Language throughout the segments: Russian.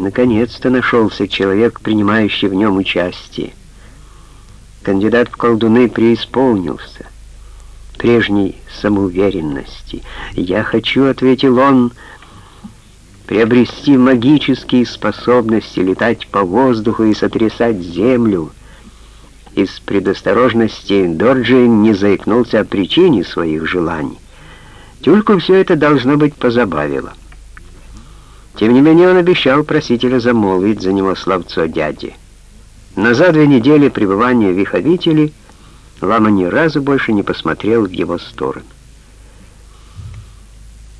Наконец-то нашелся человек, принимающий в нем участие. Кандидат в колдуны преисполнился прежней самоуверенности. «Я хочу», — ответил он, — «приобрести магические способности, летать по воздуху и сотрясать землю». Из предосторожности Дорджи не заикнулся о причине своих желаний. Тюльку все это должно быть позабавило. Тем не менее он обещал просителя замолвить за него словцо дяди. Но за две недели пребывания в их Лама ни разу больше не посмотрел в его сторону.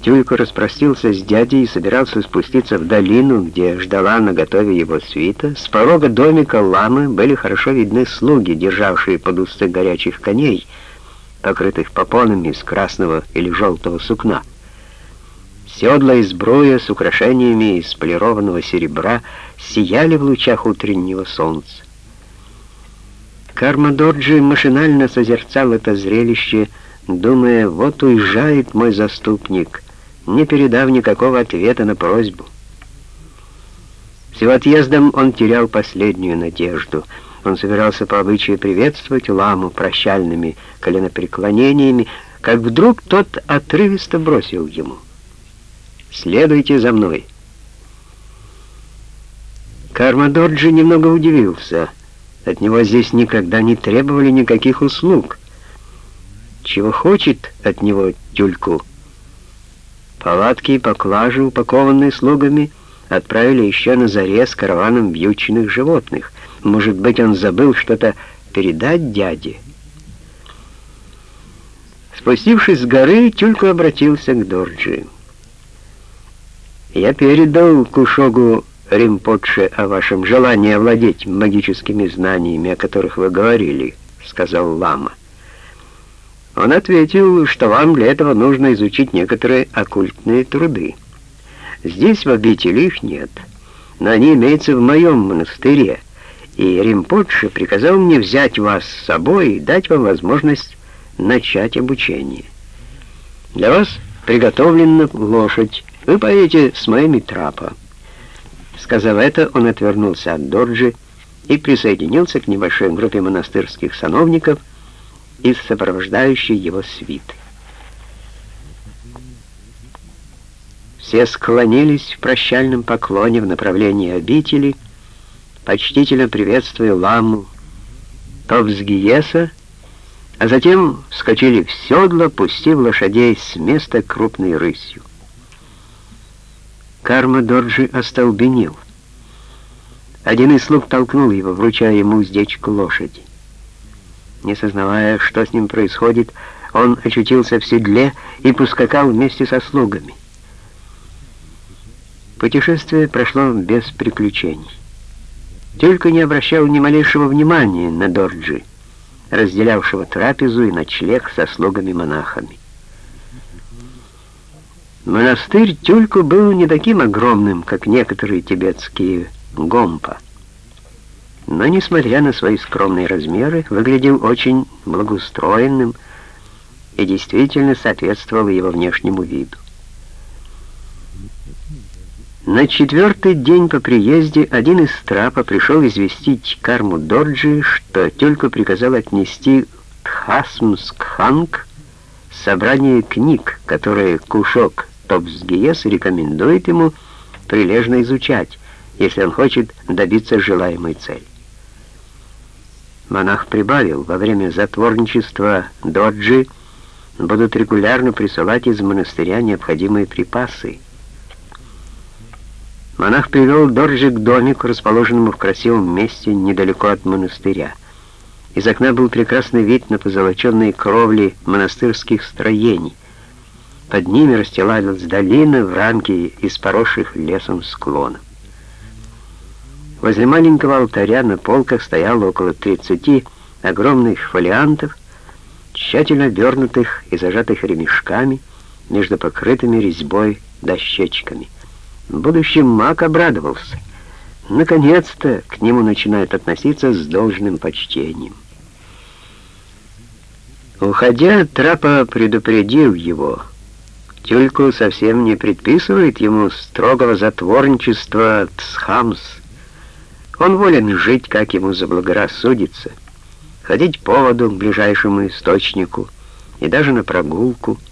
Тюлька распростился с дядей и собирался спуститься в долину, где ждала на готове его свита. С порога домика ламы были хорошо видны слуги, державшие под усты горячих коней, покрытых попонами из красного или желтого сукна. Седла из броя с украшениями из полированного серебра сияли в лучах утреннего солнца. Карма Дорджи машинально созерцал это зрелище, думая, вот уезжает мой заступник, не передав никакого ответа на просьбу. С его отъездом он терял последнюю надежду. Он собирался по обычаю приветствовать ламу прощальными коленопреклонениями, как вдруг тот отрывисто бросил ему — Следуйте за мной». Кармадорджи немного удивился. От него здесь никогда не требовали никаких услуг. Чего хочет от него тюльку? Палатки и поклажи, упакованные слугами, отправили еще на заре с караваном вьючных животных. Может быть, он забыл что-то передать дяде? Спустившись с горы, Тюльку обратился к Дорджи. Я передал Кушогу Римпотше о вашем желании овладеть магическими знаниями, о которых вы говорили, сказал лама. Он ответил, что вам для этого нужно изучить некоторые оккультные труды. Здесь в обители их нет, но они имеются в моем монастыре, и Римпотше приказал мне взять вас с собой и дать вам возможность начать обучение. Для вас приготовлена лошадь, вы поедете с моими трапа». Сказав это, он отвернулся от Дорджи и присоединился к небольшой группе монастырских сановников из сопровождающей его свиты. Все склонились в прощальном поклоне в направлении обители, почтительно приветствуя ламу Товсгиеса, а затем вскочили в седло, пустив лошадей с места крупной рысью. Карма Дорджи остолбенел. Один из слуг толкнул его, вручая ему уздечку лошади. Не сознавая, что с ним происходит, он очутился в седле и поскакал вместе со слугами. Путешествие прошло без приключений. Только не обращал ни малейшего внимания на Дорджи, разделявшего трапезу и ночлег со слугами-монахами. Монастырь Тюльку был не таким огромным, как некоторые тибетские гомпа. Но, несмотря на свои скромные размеры, выглядел очень благоустроенным и действительно соответствовал его внешнему виду. На четвертый день по приезде один из трапа пришел известить Карму Дорджи, что Тюльку приказал отнести Тхасмскханг собрание книг, которые Кушок Топсгиес рекомендует ему прилежно изучать, если он хочет добиться желаемой цели. Монах прибавил, во время затворничества Доджи будут регулярно присылать из монастыря необходимые припасы. Монах привел Доджи к домику, расположенному в красивом месте недалеко от монастыря. Из окна был прекрасный вид на позолоченные кровли монастырских строений. Под ними расстилалась долина в рамке из поросших лесом склонов. Возле маленького алтаря на полках стояло около 30 огромных фолиантов, тщательно обернутых и зажатых ремешками между покрытыми резьбой дощечками. Будущий маг обрадовался. Наконец-то к нему начинают относиться с должным почтением. Уходя, Трапа предупредил его — Тюльку совсем не предписывает ему строгого затворничества Тсхамс. Он волен жить, как ему заблагорассудится, ходить по воду к ближайшему источнику и даже на прогулку —